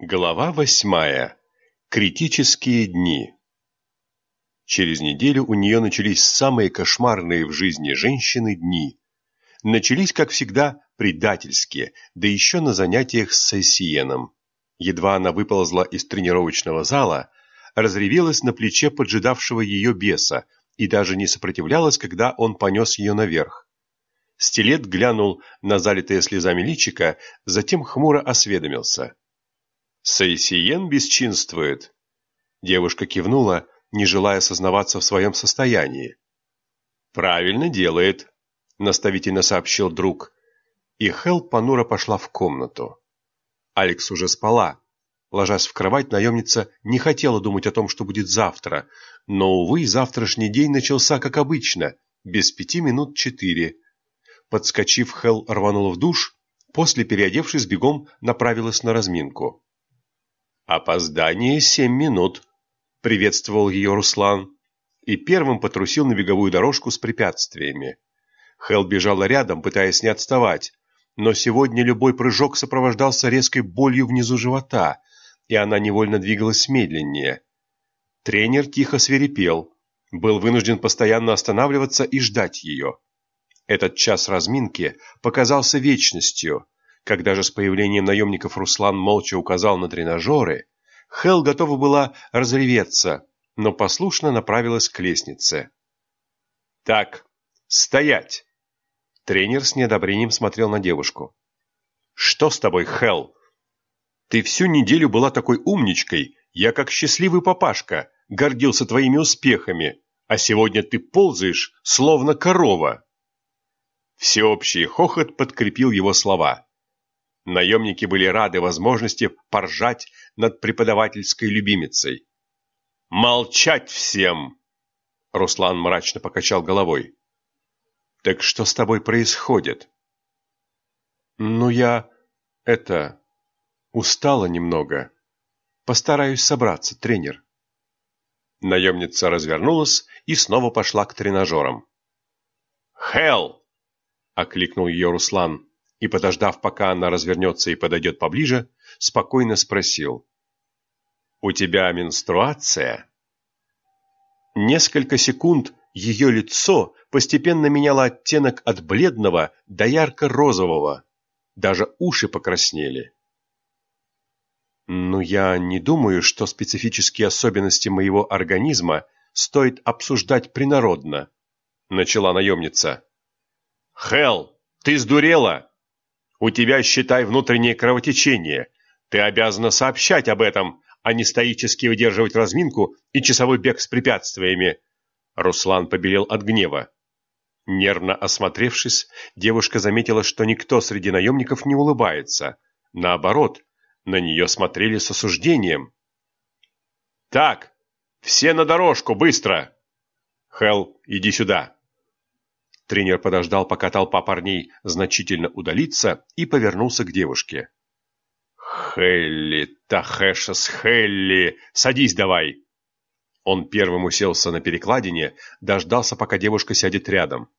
Глава восьмая. Критические дни. Через неделю у нее начались самые кошмарные в жизни женщины дни. Начались, как всегда, предательские, да еще на занятиях с Сессиеном. Едва она выползла из тренировочного зала, разревелась на плече поджидавшего ее беса и даже не сопротивлялась, когда он понес ее наверх. Стилет глянул на залитое слезами личико, затем хмуро осведомился – Сейсиен бесчинствует. Девушка кивнула, не желая сознаваться в своем состоянии. Правильно делает, наставительно сообщил друг. И Хел понуро пошла в комнату. Алекс уже спала. Ложась в кровать, наемница не хотела думать о том, что будет завтра, но, увы, завтрашний день начался как обычно, без пяти минут четыре. Подскочив, Хел рванула в душ, после, переодевшись бегом, направилась на разминку. «Опоздание семь минут», — приветствовал ее Руслан и первым потрусил на беговую дорожку с препятствиями. Хел бежала рядом, пытаясь не отставать, но сегодня любой прыжок сопровождался резкой болью внизу живота, и она невольно двигалась медленнее. Тренер тихо свирепел, был вынужден постоянно останавливаться и ждать ее. Этот час разминки показался вечностью — когда же с появлением наемников Руслан молча указал на тренажеры, Хел готова была разреветься, но послушно направилась к лестнице. «Так, стоять!» Тренер с неодобрением смотрел на девушку. «Что с тобой, Хел? Ты всю неделю была такой умничкой, я как счастливый папашка, гордился твоими успехами, а сегодня ты ползаешь, словно корова!» Всеобщий хохот подкрепил его слова. Наемники были рады возможности поржать над преподавательской любимицей. «Молчать всем!» Руслан мрачно покачал головой. «Так что с тобой происходит?» «Ну, я... это... устала немного. Постараюсь собраться, тренер». Наемница развернулась и снова пошла к тренажерам. «Хелл!» — окликнул ее Руслан и, подождав, пока она развернется и подойдет поближе, спокойно спросил. «У тебя менструация?» Несколько секунд ее лицо постепенно меняло оттенок от бледного до ярко-розового. Даже уши покраснели. «Ну, я не думаю, что специфические особенности моего организма стоит обсуждать принародно», — начала наемница. «Хелл, ты сдурела?» У тебя, считай, внутреннее кровотечение. Ты обязана сообщать об этом, а не стоически выдерживать разминку и часовой бег с препятствиями. Руслан побелел от гнева. Нервно осмотревшись, девушка заметила, что никто среди наемников не улыбается. Наоборот, на нее смотрели с осуждением. «Так, все на дорожку, быстро!» «Хелл, иди сюда!» Тренер подождал, пока толпа парней значительно удалится, и повернулся к девушке. «Хелли, Тахешас, Хелли, садись давай!» Он первым уселся на перекладине, дождался, пока девушка сядет рядом.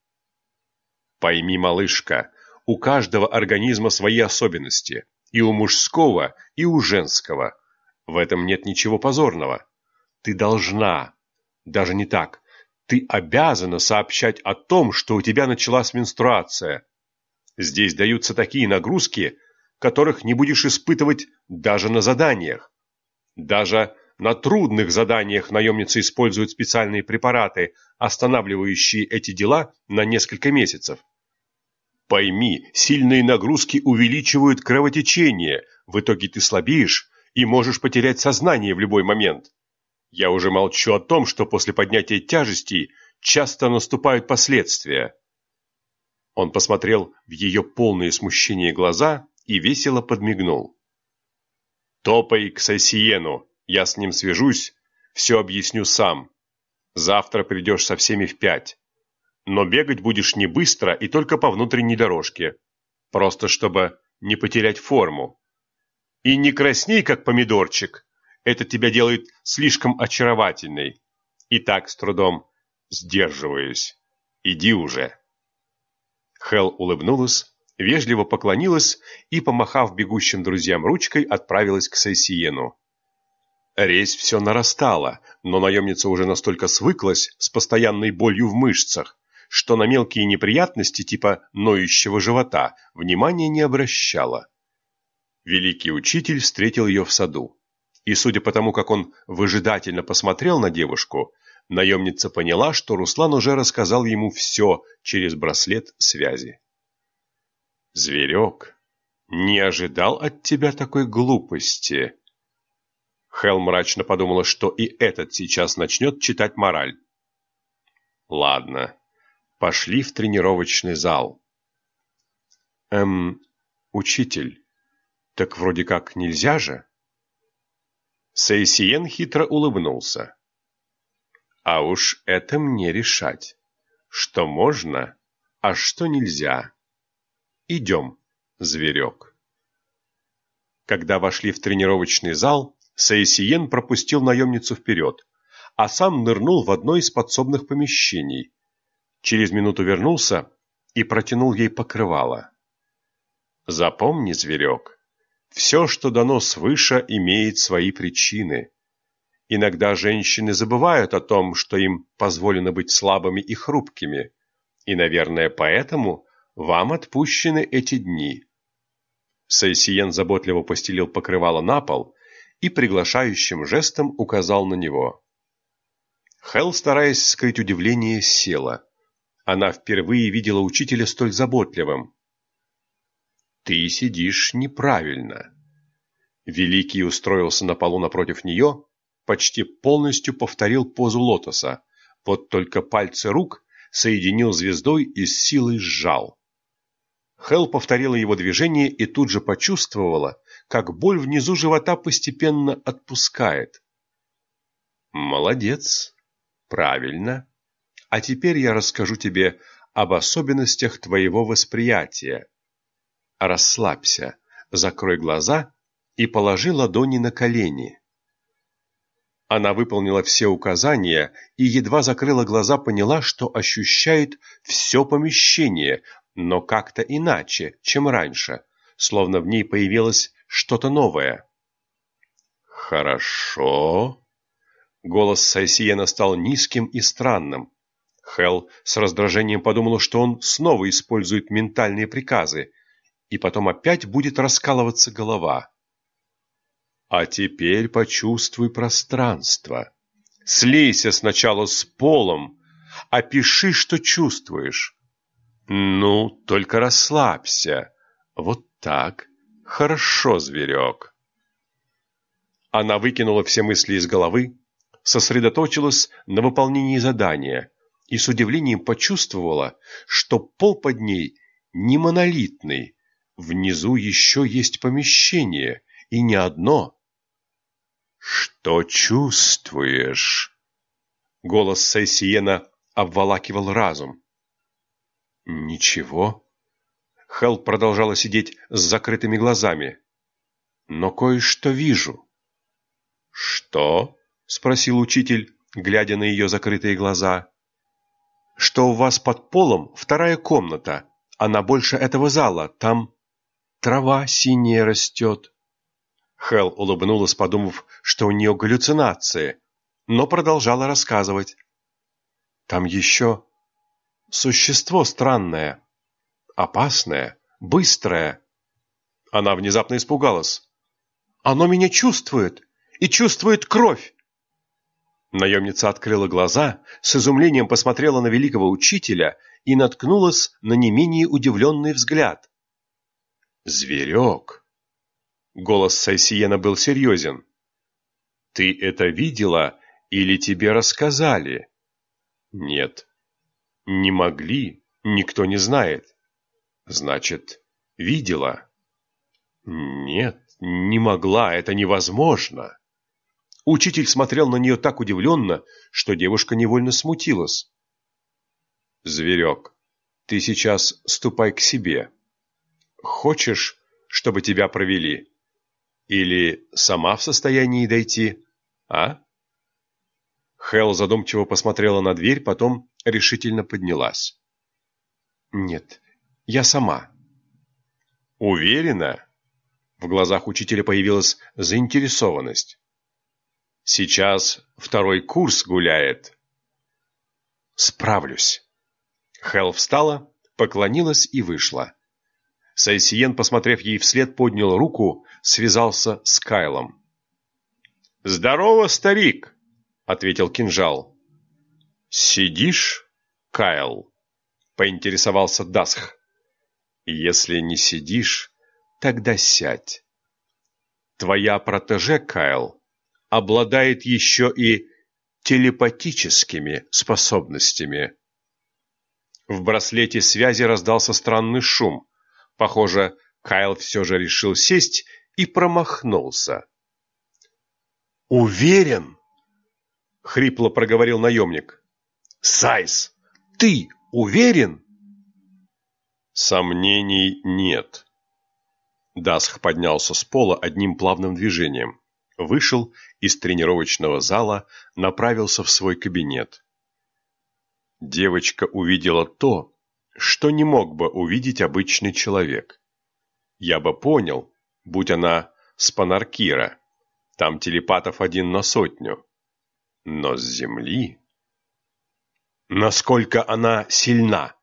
«Пойми, малышка, у каждого организма свои особенности, и у мужского, и у женского. В этом нет ничего позорного. Ты должна, даже не так, ты обязана сообщать о том, что у тебя началась менструация. Здесь даются такие нагрузки, которых не будешь испытывать даже на заданиях. Даже на трудных заданиях наемницы используют специальные препараты, останавливающие эти дела на несколько месяцев. Пойми, сильные нагрузки увеличивают кровотечение, в итоге ты слабеешь и можешь потерять сознание в любой момент. Я уже молчу о том, что после поднятия тяжестей часто наступают последствия. Он посмотрел в ее полные смущения глаза и весело подмигнул. «Топай к Сосиену, я с ним свяжусь, все объясню сам. Завтра придешь со всеми в пять. Но бегать будешь не быстро и только по внутренней дорожке, просто чтобы не потерять форму. И не красней, как помидорчик, это тебя делает слишком очаровательной. И так с трудом сдерживаюсь. Иди уже. Хел улыбнулась вежливо поклонилась и, помахав бегущим друзьям ручкой, отправилась к Сайсиену. Резь все нарастала, но наемница уже настолько свыклась с постоянной болью в мышцах, что на мелкие неприятности типа ноющего живота внимания не обращала. Великий учитель встретил ее в саду. И судя по тому, как он выжидательно посмотрел на девушку, наемница поняла, что Руслан уже рассказал ему все через браслет связи. «Зверек, не ожидал от тебя такой глупости», Хел мрачно подумала, что и этот сейчас начнет читать мораль. Ладно, пошли в тренировочный зал. Эм, учитель, так вроде как нельзя же? Сейсиен хитро улыбнулся. А уж это мне решать, что можно, а что нельзя. Идем, зверек. Когда вошли в тренировочный зал, Саисиен пропустил наемницу вперед, а сам нырнул в одно из подсобных помещений. Через минуту вернулся и протянул ей покрывало. «Запомни, зверек, все, что дано свыше, имеет свои причины. Иногда женщины забывают о том, что им позволено быть слабыми и хрупкими, и, наверное, поэтому вам отпущены эти дни». Сайсиен заботливо постелил покрывало на пол и приглашающим жестом указал на него. Хелл, стараясь скрыть удивление, села. Она впервые видела учителя столь заботливым. «Ты сидишь неправильно». Великий устроился на полу напротив нее, почти полностью повторил позу лотоса, вот только пальцы рук соединил звездой и с силой сжал. Хелл повторила его движение и тут же почувствовала, как боль внизу живота постепенно отпускает. Молодец. Правильно. А теперь я расскажу тебе об особенностях твоего восприятия. Расслабься, закрой глаза и положи ладони на колени. Она выполнила все указания и едва закрыла глаза, поняла, что ощущает все помещение, но как-то иначе, чем раньше, словно в ней появилась что-то новое. «Хорошо». Голос Сайсиена стал низким и странным. Хел с раздражением подумала, что он снова использует ментальные приказы, и потом опять будет раскалываться голова. А теперь почувствуй пространство. Слейся сначала с полом, опиши, что чувствуешь. Ну, только расслабься. Вот так. Хорошо, зверек. Она выкинула все мысли из головы, сосредоточилась на выполнении задания и с удивлением почувствовала, что пол под ней не монолитный, внизу еще есть помещение, и не одно. «Что чувствуешь?» Голос Сайсиена обволакивал разум. «Ничего», Хелл продолжала сидеть с закрытыми глазами. «Но кое-что вижу». «Что?» — спросил учитель, глядя на ее закрытые глаза. «Что у вас под полом вторая комната, она больше этого зала, там трава синяя растет». Хелл улыбнулась, подумав, что у нее галлюцинации, но продолжала рассказывать. «Там еще существо странное» опасное, быстрое. Она внезапно испугалась. «Оно меня чувствует! И чувствует кровь!» Наемница открыла глаза, с изумлением посмотрела на великого учителя и наткнулась на не менее удивленный взгляд. «Зверек!» Голос Сайсиена был серьезен. «Ты это видела или тебе рассказали?» «Нет, не могли, никто не знает. Значит, видела? Нет, не могла, это невозможно. Учитель смотрел на нее так удивленно, что девушка невольно смутилась. Зверек, ты сейчас ступай к себе. Хочешь, чтобы тебя провели? Или сама в состоянии дойти, а? Хел задумчиво посмотрела на дверь, потом решительно поднялась. Нет, я сама. Уверена? В глазах учителя появилась заинтересованность. Сейчас второй курс гуляет. Справлюсь. Хел встала, поклонилась и вышла. Сайсиен, посмотрев ей вслед, поднял руку, связался с Кайлом. «Здорово, старик!» — ответил кинжал. «Сидишь, Кайл?» — поинтересовался Дасх. «Если не сидишь, тогда сядь. Твоя протеже, Кайл, обладает еще и телепатическими способностями». В браслете связи раздался странный шум. Похоже, Кайл все же решил сесть и промахнулся. «Уверен?» — хрипло проговорил наемник. «Сайс, ты уверен?» Сомнений нет. Дасх поднялся с пола одним плавным движением, вышел из тренировочного зала, направился в свой кабинет. Девочка увидела то, что не мог бы увидеть обычный человек. Я бы понял, будь она с Панаркира. Там телепатов один на сотню. Но с Земли... Насколько она сильна?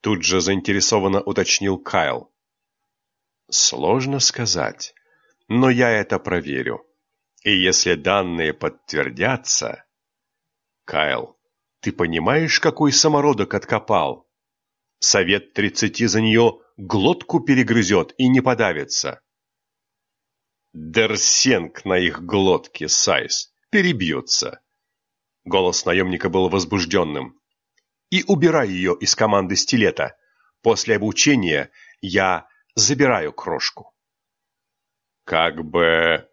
Тут же заинтересованно уточнил Кайл. Сложно сказать, но я это проверю. И если данные подтвердятся... Кайл, ты понимаешь, какой самородок откопал? Совет тридцати за нее глотку перегрызет и не подавится. Дерсенг на их глотке, Сайс, перебьется. Голос наемника был возбужденным. И убирай ее из команды стилета. После обучения я забираю крошку. Как бы...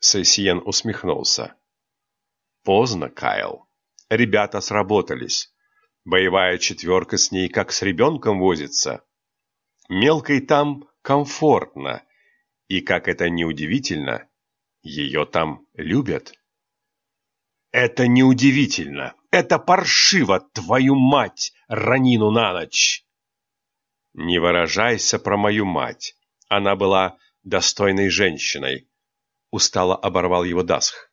Сесиен усмехнулся. Поздно, Кайл. Ребята сработались. Боевая четверка с ней как с ребенком возится. Мелкой там комфортно, и, как это неудивительно, ее там любят. Это неудивительно, это паршиво, твою мать, ранину на ночь. Не выражайся про мою мать, она была достойной женщиной. Устало оборвал его Дасх.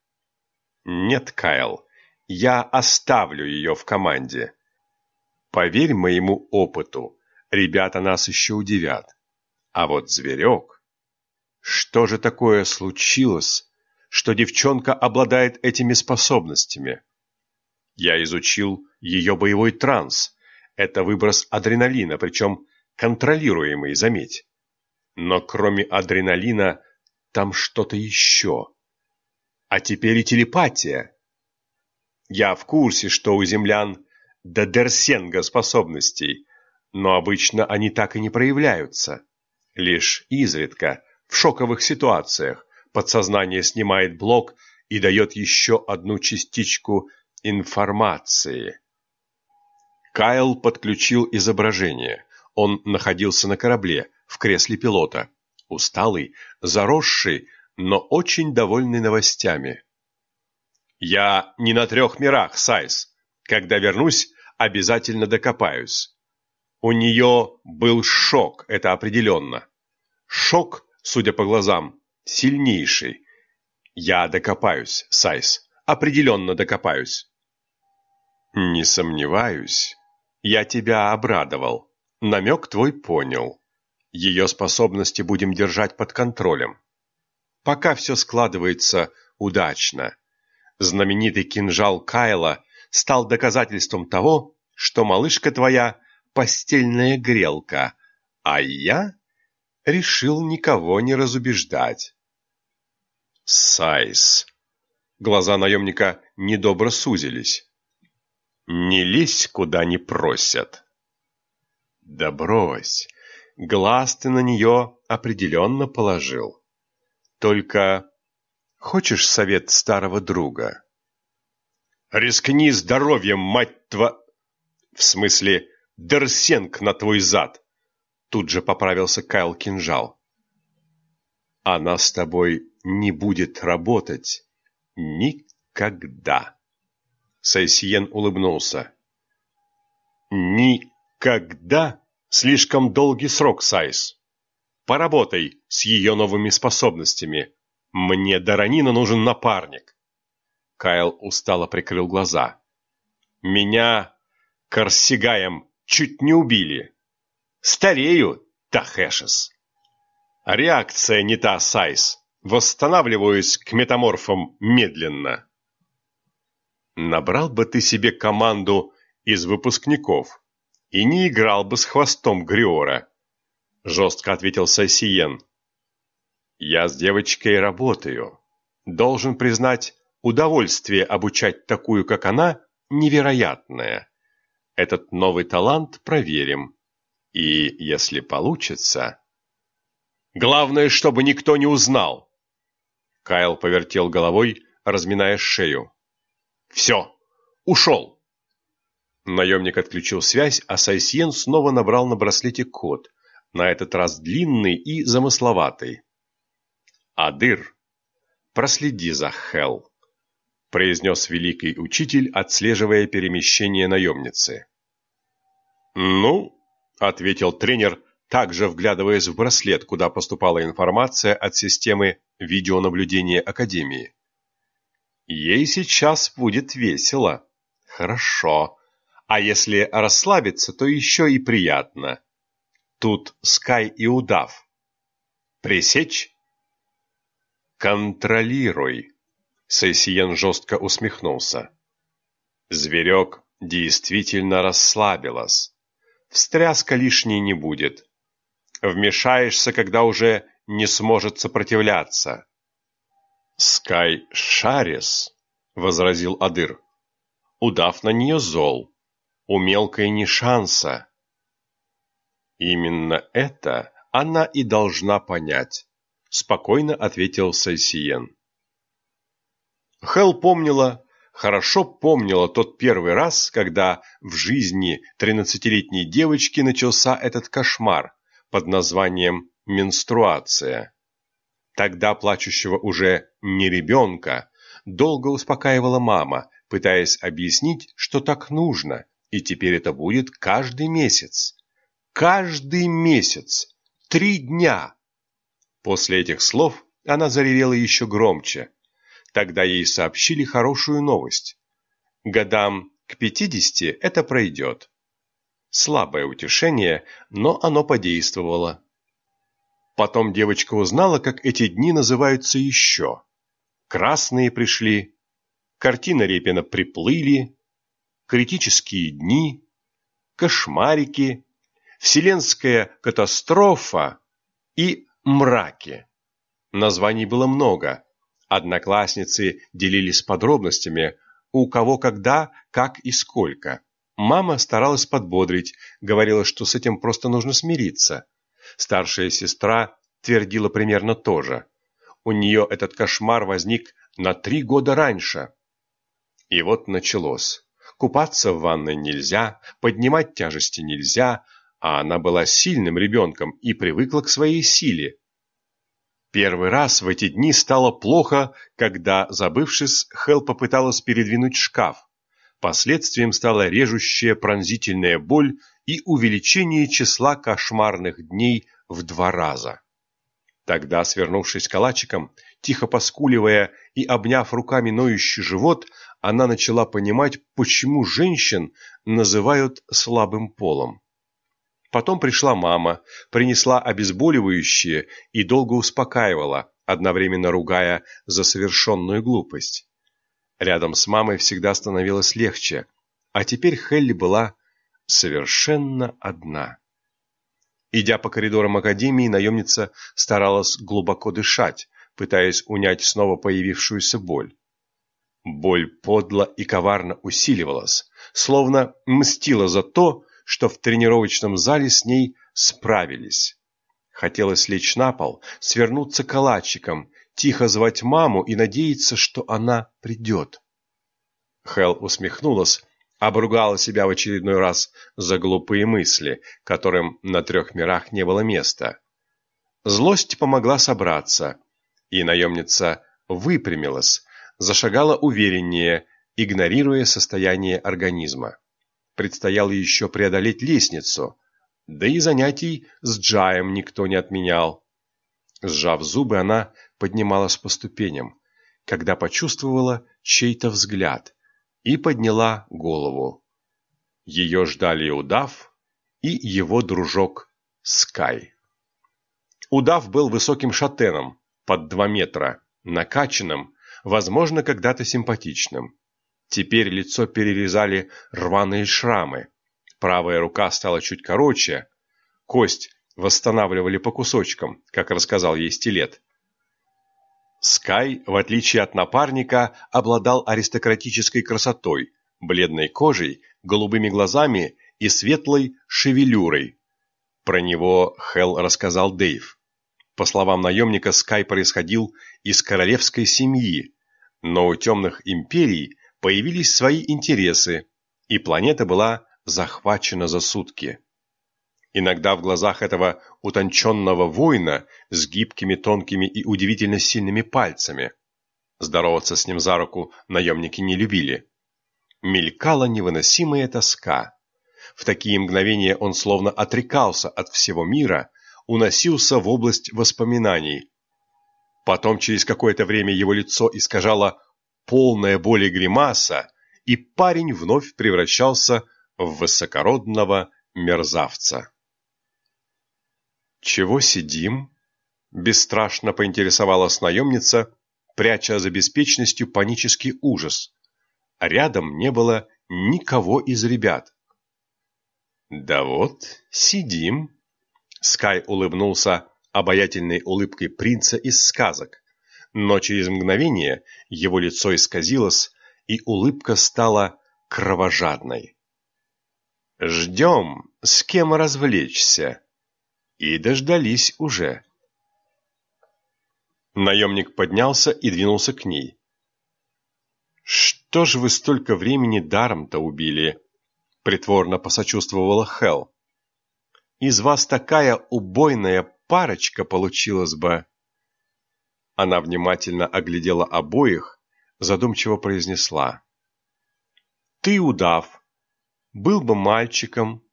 Нет, Кайл, я оставлю ее в команде. Поверь моему опыту, ребята нас еще удивят. А вот зверек... Что же такое случилось, что девчонка обладает этими способностями? Я изучил ее боевой транс. Это выброс адреналина, причем контролируемый, заметь. Но кроме адреналина там что-то еще. А теперь и телепатия. Я в курсе, что у землян до Дерсенга способностей, но обычно они так и не проявляются. Лишь изредка, в шоковых ситуациях, подсознание снимает блок и дает еще одну частичку информации. Кайл подключил изображение. Он находился на корабле, в кресле пилота. Усталый, заросший, но очень довольный новостями. «Я не на трех мирах, Сайс. Когда вернусь, обязательно докопаюсь. У нее был шок, это определенно. Шок, судя по глазам, сильнейший. Я докопаюсь, Сайс, определенно докопаюсь. Не сомневаюсь. Я тебя обрадовал. Намек твой понял. Ее способности будем держать под контролем. Пока все складывается удачно. Знаменитый кинжал Кайла стал доказательством того, что малышка твоя постельная грелка, а я решил никого не разубеждать. Сайс. Глаза наемника недобро сузились. Не лезь, куда не просят. Да брось, глаз ты на нее определенно положил. Только хочешь совет старого друга? Рискни здоровьем, мать тва... В смысле, Дерсенг на твой зад. Тут же поправился Кайл Кинжал. Она с тобой не будет работать никогда. Сайсиен улыбнулся. Никогда? Слишком долгий срок, Сайс. Поработай с ее новыми способностями. Мне Даранина нужен напарник. Кайл устало прикрыл глаза. Меня Корсигаем чуть не убили. Старею, Тахэшес. Реакция не та, Сайс. Восстанавливаюсь к метаморфам медленно. Набрал бы ты себе команду из выпускников и не играл бы с хвостом Гриора, жестко ответил Сасиен. Я с девочкой работаю. Должен признать, удовольствие обучать такую, как она, невероятное. Этот новый талант проверим. И если получится... Главное, чтобы никто не узнал. Кайл повертел головой, разминая шею. Все, ушел. Наемник отключил связь, а Сайсьен снова набрал на браслете код, на этот раз длинный и замысловатый. «Адыр, проследи за Хел», — произнес великий учитель, отслеживая перемещение наемницы. «Ну», — ответил тренер, также вглядываясь в браслет, куда поступала информация от системы видеонаблюдения Академии. «Ей сейчас будет весело. Хорошо. А если расслабиться, то еще и приятно. Тут Скай и удав. Пресечь?» «Контролируй», — Сесиен жестко усмехнулся. Зверек действительно расслабилась. Встряска лишней не будет. Вмешаешься, когда уже не сможет сопротивляться. «Скай Шарис», — возразил Адыр. «Удав на нее зол. У мелкой не шанса». «Именно это она и должна понять», — спокойно ответил Сайсиен. Хел помнила, хорошо помнила тот первый раз, когда в жизни тринадцатилетней девочки начался этот кошмар под названием менструация. Тогда плачущего уже не ребенка долго успокаивала мама, пытаясь объяснить, что так нужно, и теперь это будет каждый месяц. Каждый месяц! Три дня! После этих слов она заревела еще громче. Тогда ей сообщили хорошую новость. Годам к пятидесяти это пройдет. Слабое утешение, но оно подействовало. Потом девочка узнала, как эти дни называются еще. Красные пришли, картина Репина приплыли, критические дни, кошмарики, вселенская катастрофа и мраки. Названий было много. Одноклассницы делились подробностями, у кого когда, как и сколько. Мама старалась подбодрить, говорила, что с этим просто нужно смириться. Старшая сестра твердила примерно то же. У нее этот кошмар возник на три года раньше. И вот началось. Купаться в ванной нельзя, поднимать тяжести нельзя, а она была сильным ребенком и привыкла к своей силе. Первый раз в эти дни стало плохо, когда, забывшись, Хел попыталась передвинуть шкаф. Последствием стала режущая пронзительная боль и увеличение числа кошмарных дней в два раза. Тогда, свернувшись калачиком, тихо поскуливая и обняв руками ноющий живот, она начала понимать, почему женщин называют слабым полом. Потом пришла мама, принесла обезболивающее и долго успокаивала, одновременно ругая за совершенную глупость. Рядом с мамой всегда становилось легче, а теперь Хелли была совершенно одна. Идя по коридорам академии, наемница старалась глубоко дышать, пытаясь унять снова появившуюся боль. Боль подло и коварно усиливалась, словно мстила за то, что в тренировочном зале с ней справились. Хотелось лечь на пол, свернуться калачиком, тихо звать маму и надеяться, что она придет. Хел усмехнулась, обругала себя в очередной раз за глупые мысли, которым на трех мирах не было места. Злость помогла собраться, и наемница выпрямилась, зашагала увереннее, игнорируя состояние организма. Предстояло еще преодолеть лестницу, Да и занятий с Джаем никто не отменял. Сжав зубы, она поднималась по ступеням, когда почувствовала чей-то взгляд и подняла голову. Ее ждали удав и его дружок Скай. Удав был высоким шатеном, под два метра, накачанным, возможно, когда-то симпатичным. Теперь лицо перерезали рваные шрамы. Правая рука стала чуть короче. Кость восстанавливали по кусочкам, как рассказал ей стилет. Скай, в отличие от напарника, обладал аристократической красотой, бледной кожей, голубыми глазами и светлой шевелюрой. Про него Хелл рассказал Дэйв. По словам наемника, Скай происходил из королевской семьи, но у темных империй появились свои интересы, и планета была захвачена за сутки. Иногда в глазах этого утонченного воина с гибкими, тонкими и удивительно сильными пальцами. Здороваться с ним за руку наемники не любили. Мелькала невыносимая тоска. В такие мгновения он словно отрекался от всего мира, уносился в область воспоминаний. Потом через какое-то время его лицо искажало полная боли гримаса, и парень вновь превращался в высокородного мерзавца. «Чего сидим?» – бесстрашно поинтересовалась наемница, пряча за беспечностью панический ужас. Рядом не было никого из ребят. «Да вот, сидим», – Скай улыбнулся обаятельной улыбкой принца из сказок, но через мгновение его лицо исказилось, и улыбка стала кровожадной. «Ждем, с кем развлечься», и дождались уже. Наемник поднялся и двинулся к ней. «Что ж вы столько времени даром-то убили?» — притворно посочувствовала Хел. «Из вас такая убойная парочка получилась бы!» Она внимательно оглядела обоих, задумчиво произнесла. «Ты удав, был бы мальчиком,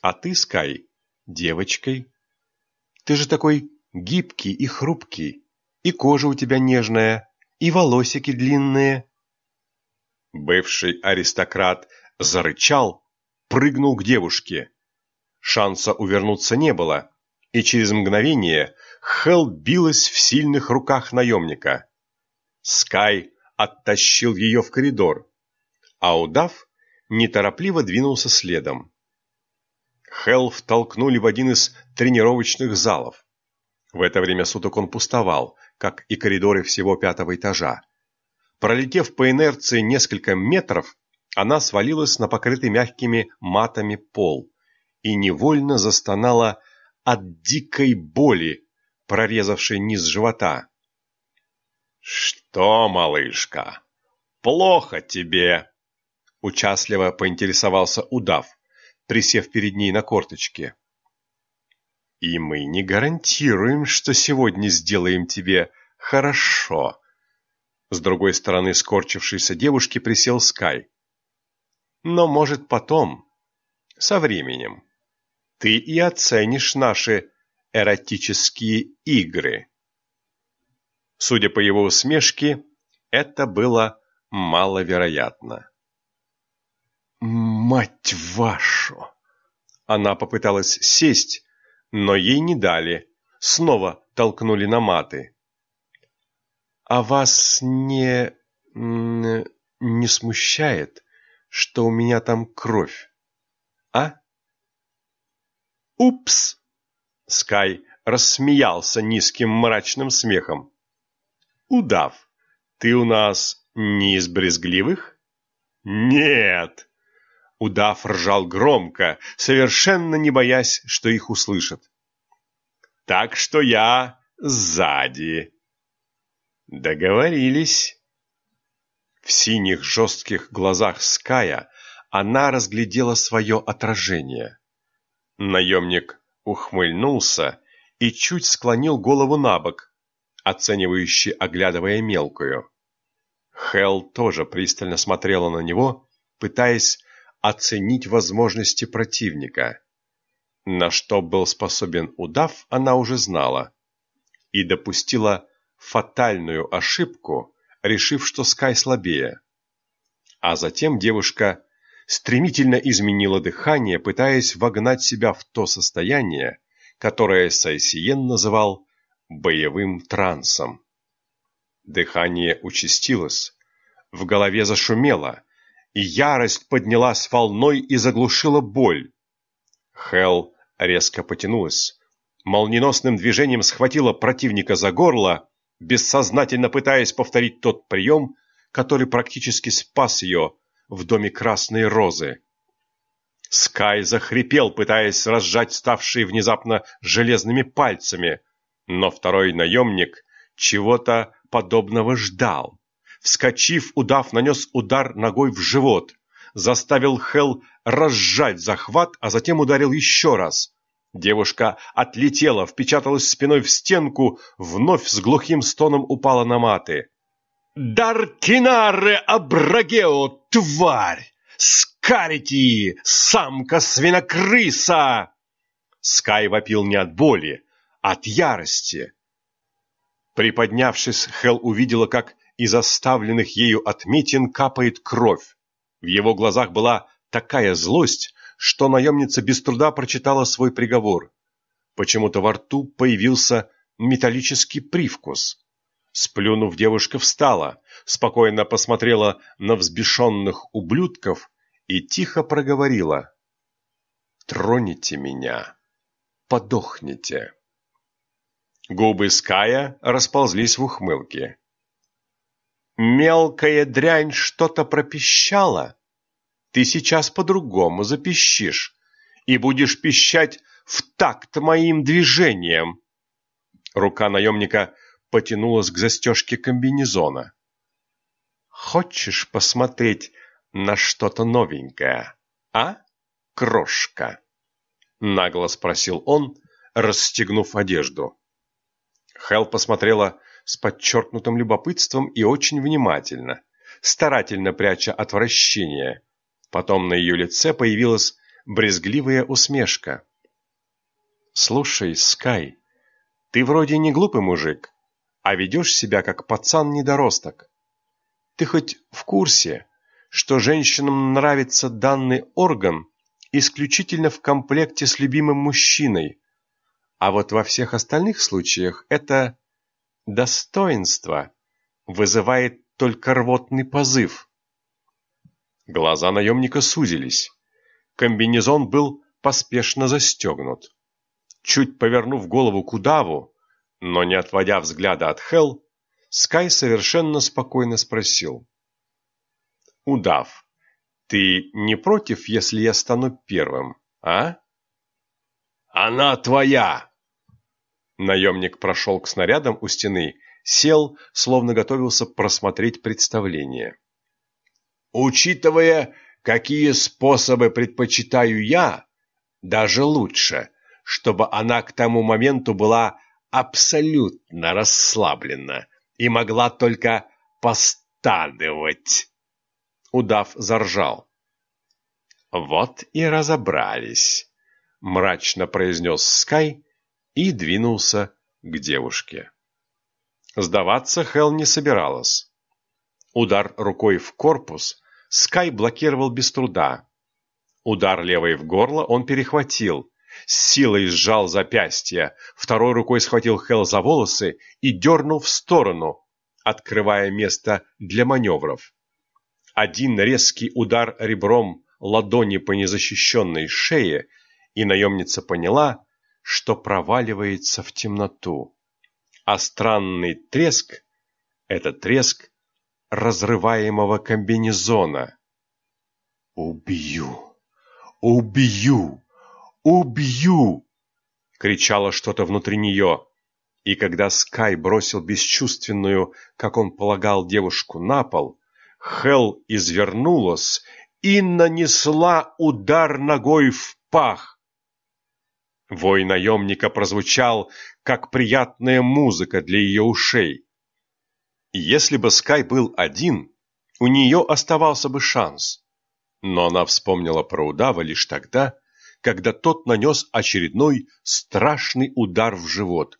а ты, Скай, девочкой. Ты же такой гибкий и хрупкий, и кожа у тебя нежная, и волосики длинные. Бывший аристократ зарычал, прыгнул к девушке. Шанса увернуться не было, и через мгновение Хел билась в сильных руках наемника. Скай оттащил ее в коридор, а удав неторопливо двинулся следом. Хелл втолкнули в один из тренировочных залов. В это время суток он пустовал, как и коридоры всего пятого этажа. Пролетев по инерции несколько метров, она свалилась на покрытый мягкими матами пол и невольно застонала от дикой боли, прорезавшей низ живота. «Что, малышка, плохо тебе?» Участливо поинтересовался удав присев перед ней на корточке. «И мы не гарантируем, что сегодня сделаем тебе хорошо». С другой стороны скорчившейся девушки присел Скай. «Но, может, потом, со временем, ты и оценишь наши эротические игры». Судя по его усмешке, это было маловероятно. «Мать вашу!» Она попыталась сесть, но ей не дали, снова толкнули на маты. «А вас не... не смущает, что у меня там кровь, а?» «Упс!» Скай рассмеялся низким мрачным смехом. «Удав, ты у нас не из брезгливых?» «Нет!» Удав ржал громко, совершенно не боясь, что их услышат. «Так что я сзади». «Договорились». В синих жестких глазах Ская она разглядела свое отражение. Наемник ухмыльнулся и чуть склонил голову на бок, оценивающе оглядывая мелкую. Хел тоже пристально смотрела на него, пытаясь оценить возможности противника. На что был способен удав, она уже знала. И допустила фатальную ошибку, решив, что Скай слабее. А затем девушка стремительно изменила дыхание, пытаясь вогнать себя в то состояние, которое Сайсиен называл боевым трансом. Дыхание участилось, в голове зашумело, и ярость поднялась волной и заглушила боль. Хел резко потянулась, молниеносным движением схватила противника за горло, бессознательно пытаясь повторить тот прием, который практически спас ее в доме Красной Розы. Скай захрипел, пытаясь разжать ставшие внезапно железными пальцами, но второй наемник чего-то подобного ждал. Вскочив, удав нанес удар ногой в живот, заставил Хел разжать захват, а затем ударил еще раз. Девушка отлетела, впечаталась спиной в стенку, вновь с глухим стоном упала на маты. «Даркинаре Абрагео, тварь! Скарити, самка-свинокрыса!» Скай вопил не от боли, а от ярости. Приподнявшись, Хел увидела, как из оставленных ею отметин капает кровь. В его глазах была такая злость, что наемница без труда прочитала свой приговор. Почему-то во рту появился металлический привкус. Сплюнув, девушка встала, спокойно посмотрела на взбешенных ублюдков и тихо проговорила. «Троните меня, подохните». Губы Ская расползлись в ухмылке. «Мелкая дрянь что-то пропищала. Ты сейчас по-другому запищишь и будешь пищать в такт моим движением». Рука наемника потянулась к застежке комбинезона. «Хочешь посмотреть на что-то новенькое, а, крошка?» Нагло спросил он, расстегнув одежду. Хел посмотрела с подчеркнутым любопытством и очень внимательно, старательно пряча отвращение. Потом на ее лице появилась брезгливая усмешка. «Слушай, Скай, ты вроде не глупый мужик, а ведешь себя как пацан-недоросток. Ты хоть в курсе, что женщинам нравится данный орган исключительно в комплекте с любимым мужчиной, а вот во всех остальных случаях это достоинство вызывает только рвотный позыв. Глаза наемника сузились. Комбинезон был поспешно застегнут. Чуть повернув голову к удаву, но не отводя взгляда от Хел, Скай совершенно спокойно спросил. «Удав, ты не против, если я стану первым, а?» «Она твоя!» Наемник прошел к снарядам у стены, сел, словно готовился просмотреть представление. «Учитывая, какие способы предпочитаю я, даже лучше, чтобы она к тому моменту была абсолютно расслаблена и могла только постадывать». Удав заржал. «Вот и разобрались» мрачно произнес Скай и двинулся к девушке. Сдаваться Хел не собиралась. Удар рукой в корпус Скай блокировал без труда. Удар левой в горло он перехватил, с силой сжал запястье, второй рукой схватил Хел за волосы и дернул в сторону, открывая место для маневров. Один резкий удар ребром ладони по незащищенной шее и наемница поняла, что проваливается в темноту. А странный треск — это треск разрываемого комбинезона. «Убью! Убью! Убью!» — кричало что-то внутри нее. И когда Скай бросил бесчувственную, как он полагал, девушку на пол, Хел извернулась и нанесла удар ногой в пах. Вой наемника прозвучал, как приятная музыка для ее ушей. Если бы Скай был один, у нее оставался бы шанс. Но она вспомнила про удава лишь тогда, когда тот нанес очередной страшный удар в живот.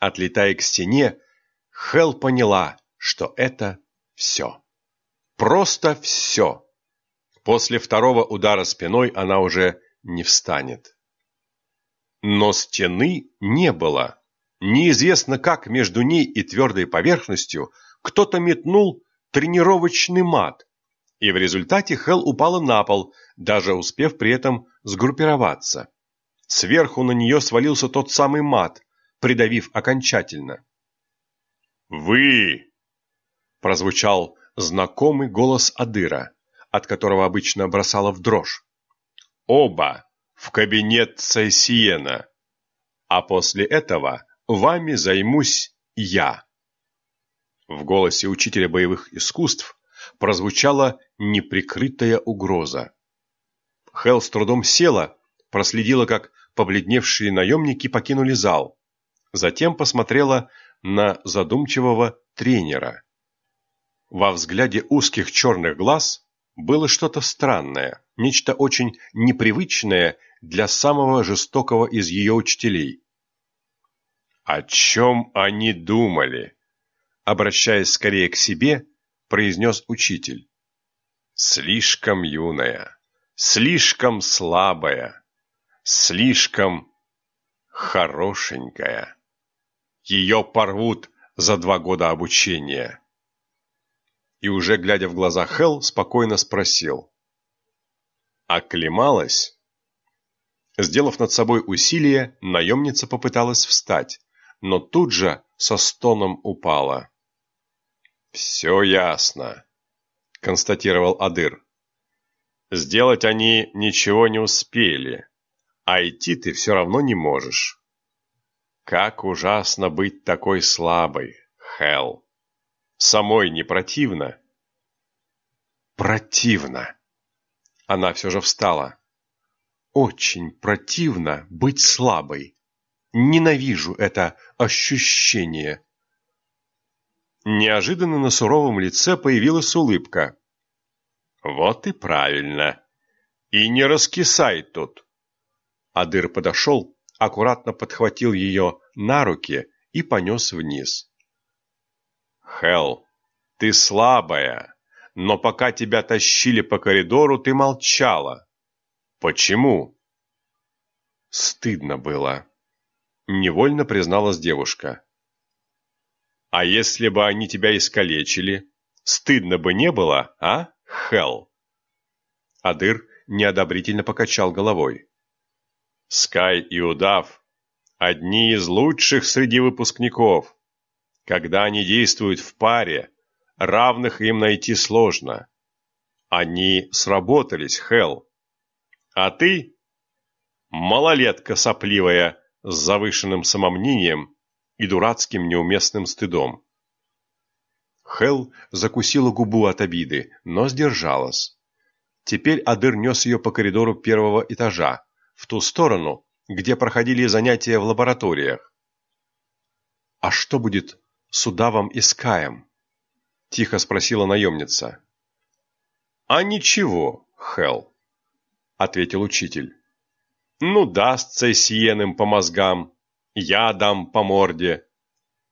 Отлетая к стене, Хел поняла, что это все. Просто все. После второго удара спиной она уже не встанет. Но стены не было. Неизвестно как между ней и твердой поверхностью кто-то метнул тренировочный мат, и в результате Хел упала на пол, даже успев при этом сгруппироваться. Сверху на нее свалился тот самый мат, придавив окончательно. «Вы!» – прозвучал знакомый голос Адыра, от которого обычно бросала в дрожь. «Оба в кабинет Цайсиена, а после этого вами займусь я». В голосе учителя боевых искусств прозвучала неприкрытая угроза. Хел с трудом села, проследила, как побледневшие наемники покинули зал. Затем посмотрела на задумчивого тренера. Во взгляде узких черных глаз было что-то странное, нечто очень непривычное для самого жестокого из ее учителей. «О чем они думали?» Обращаясь скорее к себе, произнес учитель. «Слишком юная, слишком слабая, слишком хорошенькая. Ее порвут за два года обучения». И уже глядя в глаза Хел, спокойно спросил. «Оклемалась?» Сделав над собой усилие, наемница попыталась встать, но тут же со стоном упала. «Все ясно», — констатировал Адыр. «Сделать они ничего не успели, а идти ты все равно не можешь. Как ужасно быть такой слабой, Хел. Самой не противно?» «Противно!» Она все же встала. «Очень противно быть слабой!» Ненавижу это ощущение. Неожиданно на суровом лице появилась улыбка. Вот и правильно. И не раскисай тут. Адыр подошел, аккуратно подхватил ее на руки и понес вниз. Хел, ты слабая, но пока тебя тащили по коридору, ты молчала. Почему? Стыдно было. Невольно призналась девушка. А если бы они тебя искалечили, стыдно бы не было, а, Хел? Адыр неодобрительно покачал головой. Скай и Удав – одни из лучших среди выпускников. Когда они действуют в паре, равных им найти сложно. Они сработались, Хел. А ты – малолетка сопливая, с завышенным самомнением и дурацким неуместным стыдом. Хел закусила губу от обиды, но сдержалась. Теперь Адыр нес ее по коридору первого этажа, в ту сторону, где проходили занятия в лабораториях. «А что будет с удавом и скаем?» – тихо спросила наемница. «А ничего, Хел», – ответил учитель. Ну, даст Сиен по мозгам, я дам по морде.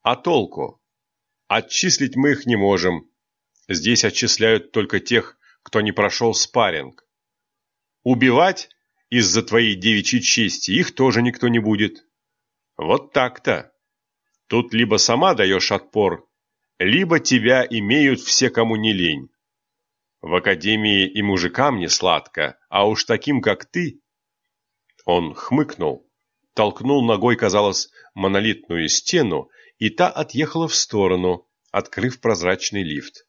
А толку? Отчислить мы их не можем. Здесь отчисляют только тех, кто не прошел спарринг. Убивать из-за твоей девичьей чести их тоже никто не будет. Вот так-то. Тут либо сама даешь отпор, либо тебя имеют все, кому не лень. В академии и мужикам не сладко, а уж таким, как ты, он хмыкнул, толкнул ногой, казалось, монолитную стену, и та отъехала в сторону, открыв прозрачный лифт.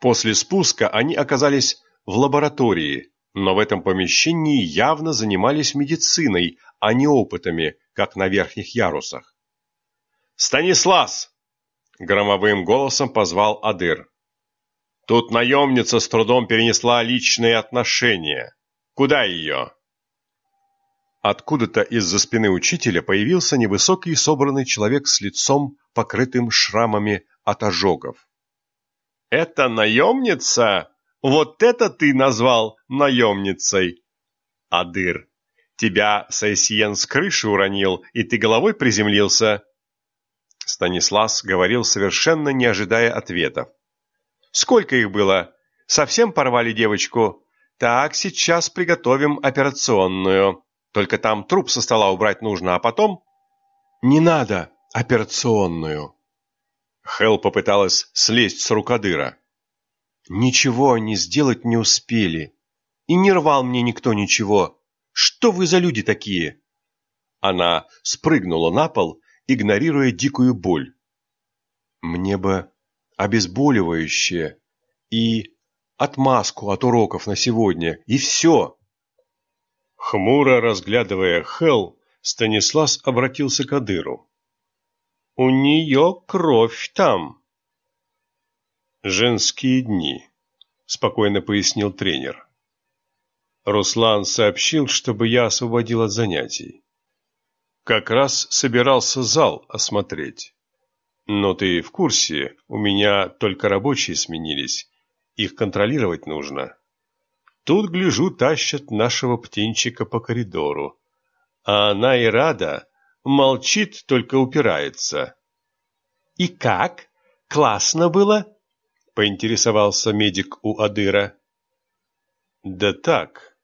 После спуска они оказались в лаборатории, но в этом помещении явно занимались медициной, а не опытами, как на верхних ярусах. «Станислас!» – громовым голосом позвал Адыр. «Тут наемница с трудом перенесла личные отношения. Куда ее?» Откуда-то из-за спины учителя появился невысокий собранный человек с лицом, покрытым шрамами от ожогов. «Это наемница? Вот это ты назвал наемницей!» Адыр, тебя Сайсиен с крыши уронил, и ты головой приземлился?» Станислас говорил, совершенно не ожидая ответов. «Сколько их было? Совсем порвали девочку? Так, сейчас приготовим операционную. Только там труп со стола убрать нужно, а потом...» «Не надо операционную!» Хел попыталась слезть с рукодыра. «Ничего они сделать не успели. И не рвал мне никто ничего. Что вы за люди такие?» Она спрыгнула на пол, игнорируя дикую боль. «Мне бы обезболивающее и отмазку от уроков на сегодня, и все!» Хмуро разглядывая Хел, Станислас обратился к Адыру. У нее кровь там. Женские дни, спокойно пояснил тренер. Руслан сообщил, чтобы я освободил от занятий. Как раз собирался зал осмотреть. Но ты в курсе, у меня только рабочие сменились. Их контролировать нужно. Тут, гляжу, тащат нашего птенчика по коридору. А она и рада, молчит, только упирается. «И как? Классно было?» — поинтересовался медик у Адыра. «Да так.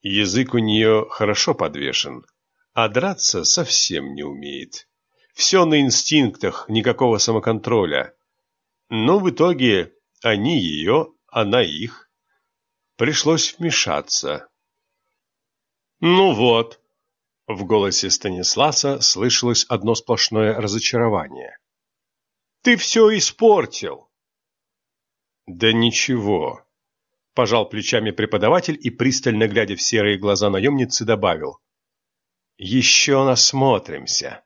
Язык у нее хорошо подвешен, а драться совсем не умеет. Все на инстинктах, никакого самоконтроля. Но в итоге они ее, она их. Пришлось вмешаться». «Ну вот», в голосе Станисласа слышалось одно сплошное разочарование. «Ты все испортил!» «Да ничего», – пожал плечами преподаватель и, пристально глядя в серые глаза наемницы, добавил. «Еще насмотримся».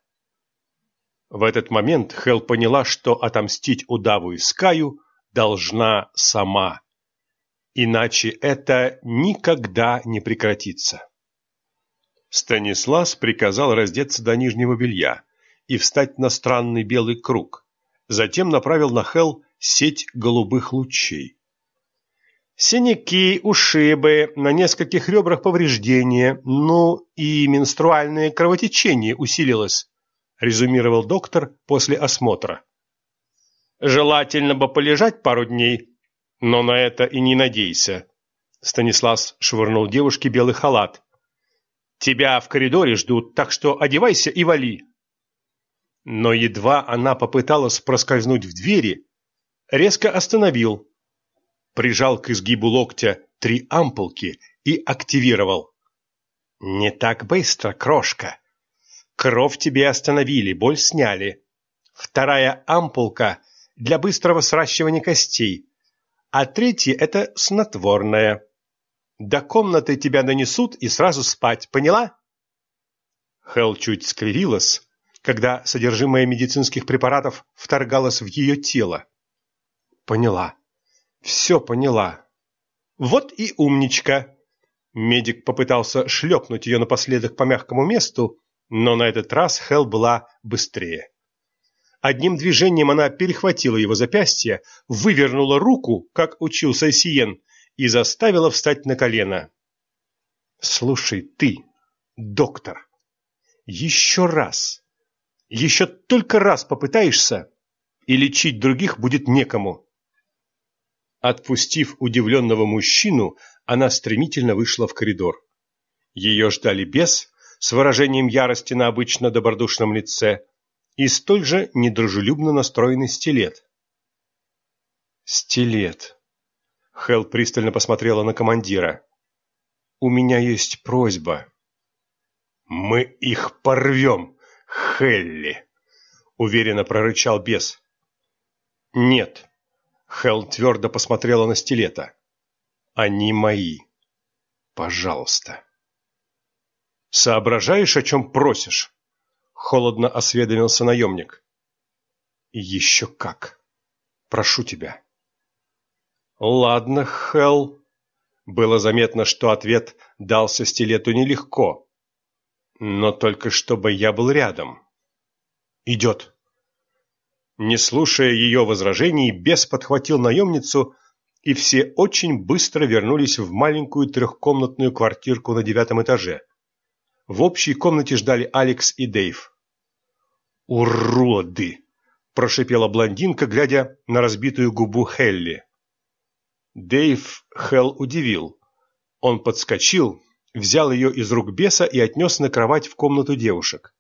В этот момент Хел поняла, что отомстить удаву и Скаю должна сама. Иначе это никогда не прекратится. Станислас приказал раздеться до нижнего белья и встать на странный белый круг. Затем направил на Хел сеть голубых лучей. Синяки, ушибы, на нескольких ребрах повреждения, ну и менструальное кровотечение усилилось, резюмировал доктор после осмотра. Желательно бы полежать пару дней, но на это и не надейся. Станислав швырнул девушке белый халат, Тебя в коридоре ждут, так что одевайся и вали. Но едва она попыталась проскользнуть в двери, резко остановил, прижал к изгибу локтя три ампулки и активировал. «Не так быстро, крошка. Кровь тебе остановили, боль сняли. Вторая ампулка для быстрого сращивания костей, а третья – это снотворная. До комнаты тебя нанесут и сразу спать, поняла? Хел чуть скривилась, когда содержимое медицинских препаратов вторгалось в ее тело. Поняла. Все поняла. Вот и умничка. Медик попытался шлепнуть ее напоследок по мягкому месту, но на этот раз Хел была быстрее. Одним движением она перехватила его запястье, вывернула руку, как учился Сиен, и заставила встать на колено. «Слушай, ты, доктор, еще раз, еще только раз попытаешься, и лечить других будет некому». Отпустив удивленного мужчину, она стремительно вышла в коридор. Ее ждали бес с выражением ярости на обычно добродушном лице и столь же недружелюбно настроенный стилет. Стилет. Хел пристально посмотрела на командира. «У меня есть просьба». «Мы их порвем, Хелли!» — уверенно прорычал бес. «Нет». Хел твердо посмотрела на стилета. «Они мои. Пожалуйста». «Соображаешь, о чем просишь?» — холодно осведомился наемник. «Еще как. Прошу тебя». «Ладно, Хелл». Было заметно, что ответ дался стилету нелегко. Но только чтобы я был рядом. «Идет». Не слушая ее возражений, бес подхватил наемницу и все очень быстро вернулись в маленькую трехкомнатную квартирку на девятом этаже. В общей комнате ждали Алекс и Дэйв. «Уроды!» – прошипела блондинка, глядя на разбитую губу Хелли. Дэйв Хелл удивил. Он подскочил, взял ее из рук беса и отнес на кровать в комнату девушек.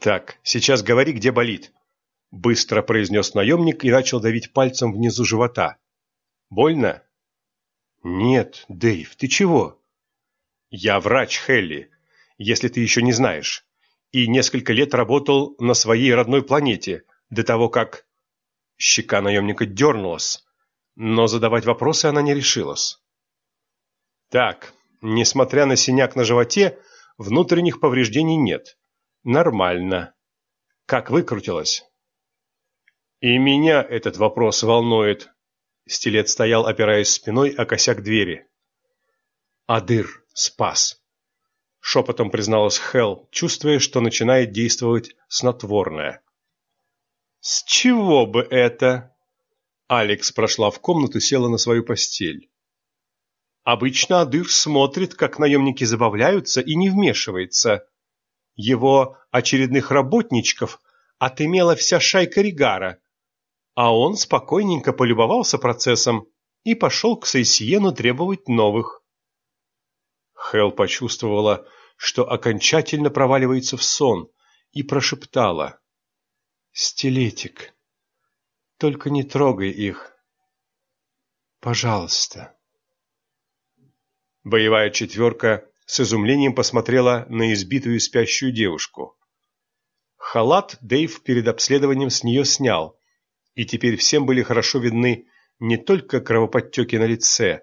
«Так, сейчас говори, где болит», – быстро произнес наемник и начал давить пальцем внизу живота. «Больно?» «Нет, Дэйв, ты чего?» «Я врач, Хелли, если ты еще не знаешь, и несколько лет работал на своей родной планете, до того как...» Щека наемника дернулась, но задавать вопросы она не решилась. «Так, несмотря на синяк на животе, внутренних повреждений нет. Нормально. Как выкрутилась?» «И меня этот вопрос волнует», Стилет стоял, опираясь спиной о косяк двери. «Адыр спас!» Шепотом призналась Хел, чувствуя, что начинает действовать снотворное. «С чего бы это?» Алекс прошла в комнату, села на свою постель. Обычно Адыр смотрит, как наемники забавляются, и не вмешивается. Его очередных работничков отымела вся шайка Ригара, а он спокойненько полюбовался процессом и пошел к Сейсиену требовать новых. Хел почувствовала, что окончательно проваливается в сон, и прошептала. «Стилетик, только не трогай их. Пожалуйста». Боевая четверка с изумлением посмотрела на избитую спящую девушку. Халат Дэйв перед обследованием с нее снял, и теперь всем были хорошо видны не только кровоподтеки на лице,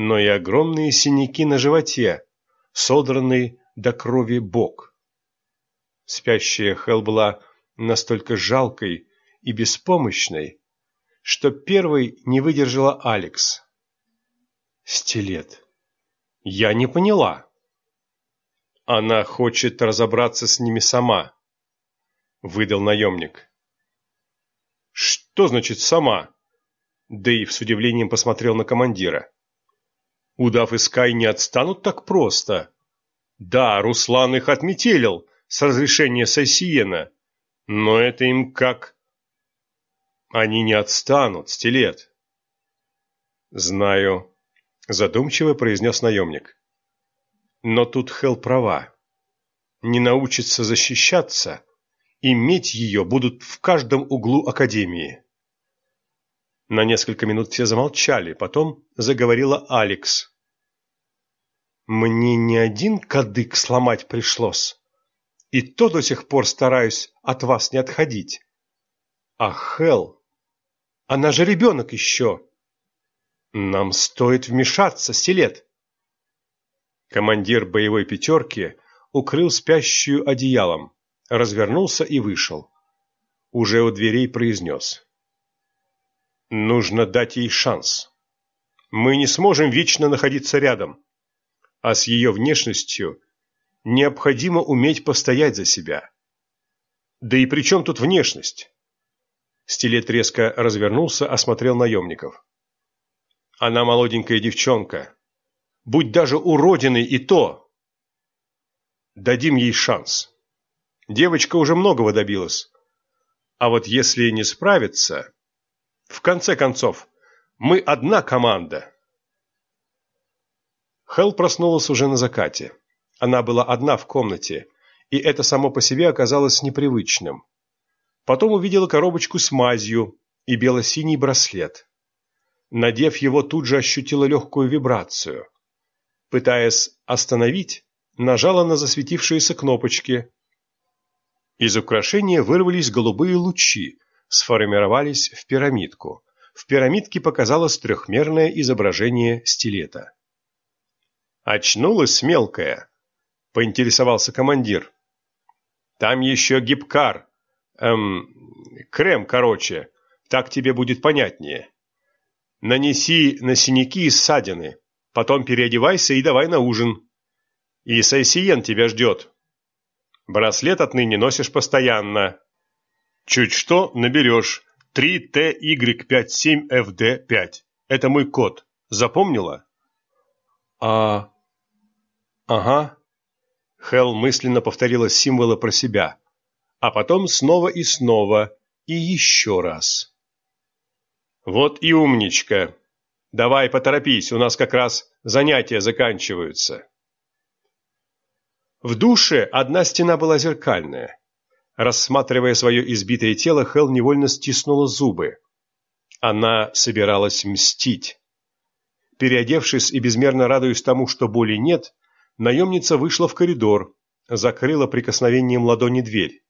но и огромные синяки на животе, содранный до крови бок. Спящая Хел была настолько жалкой и беспомощной, что первой не выдержала Алекс. Стилет. Я не поняла. Она хочет разобраться с ними сама, выдал наемник. Что значит «сама»?» Дэйв с удивлением посмотрел на командира. «Удав и Скай не отстанут так просто. Да, Руслан их отметелил с разрешения Сосиена, но это им как...» «Они не отстанут, стилет». «Знаю», — задумчиво произнес наемник. «Но тут Хел права. Не научится защищаться» Иметь ее будут в каждом углу Академии. На несколько минут все замолчали, потом заговорила Алекс. «Мне не один кадык сломать пришлось, и то до сих пор стараюсь от вас не отходить. А Хел, она же ребенок еще. Нам стоит вмешаться, Стилет». Командир боевой пятерки укрыл спящую одеялом развернулся и вышел. Уже у дверей произнес. «Нужно дать ей шанс. Мы не сможем вечно находиться рядом, а с ее внешностью необходимо уметь постоять за себя. Да и при чем тут внешность?» Стилет резко развернулся, осмотрел наемников. «Она молоденькая девчонка. Будь даже уродиной и то. Дадим ей шанс». Девочка уже многого добилась. А вот если не справится... В конце концов, мы одна команда. Хелл проснулась уже на закате. Она была одна в комнате, и это само по себе оказалось непривычным. Потом увидела коробочку с мазью и бело-синий браслет. Надев его, тут же ощутила легкую вибрацию. Пытаясь остановить, нажала на засветившиеся кнопочки, из украшения вырвались голубые лучи, сформировались в пирамидку. В пирамидке показалось трехмерное изображение стилета. «Очнулась мелкая?» – поинтересовался командир. «Там еще гипкар. Эм, крем, короче. Так тебе будет понятнее. Нанеси на синяки и ссадины. Потом переодевайся и давай на ужин. И Сайсиен тебя ждет. Браслет отныне носишь постоянно. Чуть что наберешь 3TY57FD5 Это мой код. Запомнила? А... Ага. Хел мысленно повторила символы про себя, а потом снова и снова, и еще раз. Вот и умничка. Давай поторопись, у нас как раз занятия заканчиваются. В душе одна стена была зеркальная. Рассматривая свое избитое тело, Хел невольно стиснула зубы. Она собиралась мстить. Переодевшись и безмерно радуясь тому, что боли нет, наемница вышла в коридор, закрыла прикосновением ладони дверь.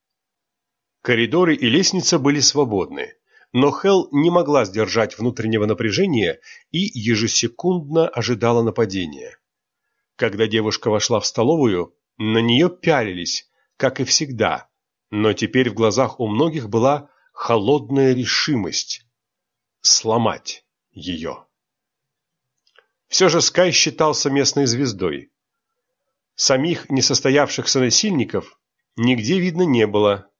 Коридоры и лестница были свободны, но Хел не могла сдержать внутреннего напряжения и ежесекундно ожидала нападения. Когда девушка вошла в столовую, на нее пялились, как и всегда, но теперь в глазах у многих была холодная решимость сломать ее. Все же Скай считался местной звездой. Самих несостоявшихся насильников нигде видно не было,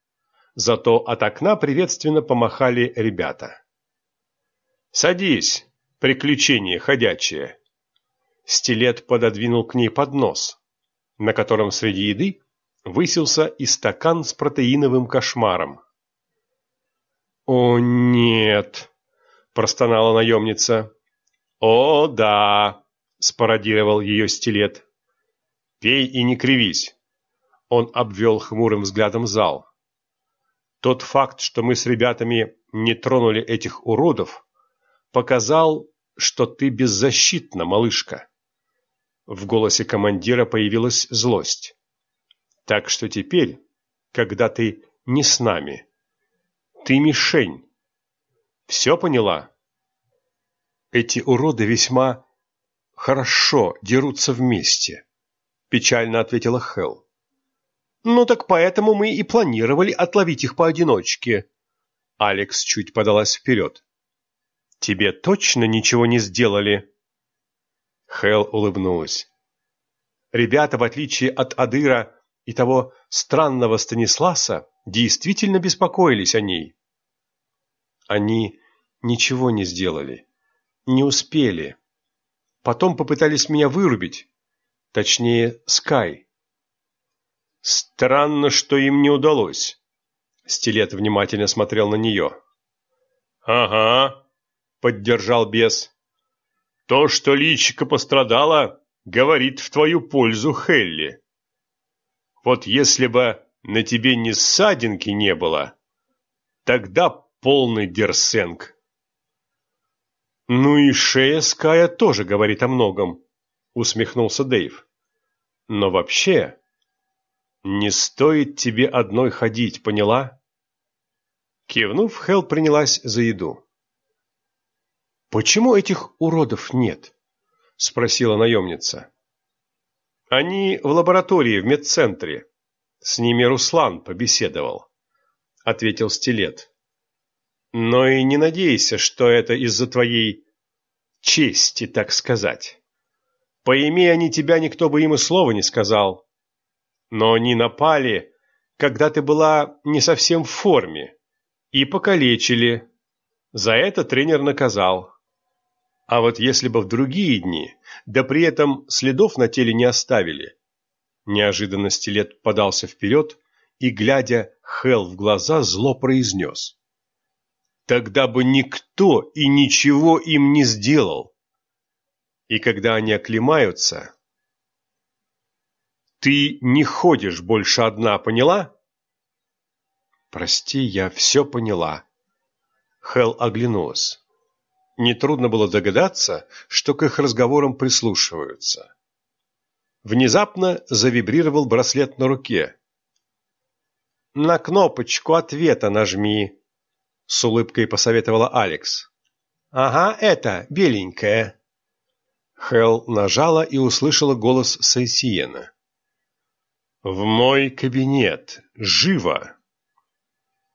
зато от окна приветственно помахали ребята. «Садись, приключение ходячее!» Стилет пододвинул к ней поднос на котором среди еды высился и стакан с протеиновым кошмаром. «О, нет!» – простонала наемница. «О, да!» – спародировал ее стилет. «Пей и не кривись!» Он обвел хмурым взглядом зал. Тот факт, что мы с ребятами не тронули этих уродов, показал, что ты беззащитна, малышка. В голосе командира появилась злость. Так что теперь, когда ты не с нами, ты мишень. Все поняла? Эти уроды весьма хорошо дерутся вместе, печально ответила Хел. Ну так поэтому мы и планировали отловить их поодиночке. Алекс чуть подалась вперед. Тебе точно ничего не сделали? Хел улыбнулась. Ребята, в отличие от Адыра и того странного Станисласа, действительно беспокоились о ней. Они ничего не сделали, не успели. Потом попытались меня вырубить, точнее, Скай. Странно, что им не удалось. Стилет внимательно смотрел на нее. «Ага», — поддержал бес. То, что личико пострадало, говорит в твою пользу, Хелли. Вот если бы на тебе ни ссадинки не было, тогда полный дерсенг. Ну и шея Ская тоже говорит о многом, усмехнулся Дэйв. Но вообще, не стоит тебе одной ходить, поняла? Кивнув, Хел принялась за еду. «Почему этих уродов нет?» – спросила наемница. «Они в лаборатории в медцентре. С ними Руслан побеседовал», – ответил Стилет. «Но и не надейся, что это из-за твоей чести, так сказать. Поимей они тебя, никто бы им и слова не сказал. Но они напали, когда ты была не совсем в форме, и покалечили. За это тренер наказал». А вот если бы в другие дни, да при этом следов на теле не оставили. Неожиданно стилет подался вперед и, глядя Хел в глаза, зло произнес. Тогда бы никто и ничего им не сделал. И когда они оклемаются... Ты не ходишь больше одна, поняла? Прости, я все поняла. Хел оглянулась. Нетрудно было догадаться, что к их разговорам прислушиваются. Внезапно завибрировал браслет на руке. «На кнопочку ответа нажми», — с улыбкой посоветовала Алекс. «Ага, это, беленькая». Хел нажала и услышала голос Сейсиена. «В мой кабинет! Живо!»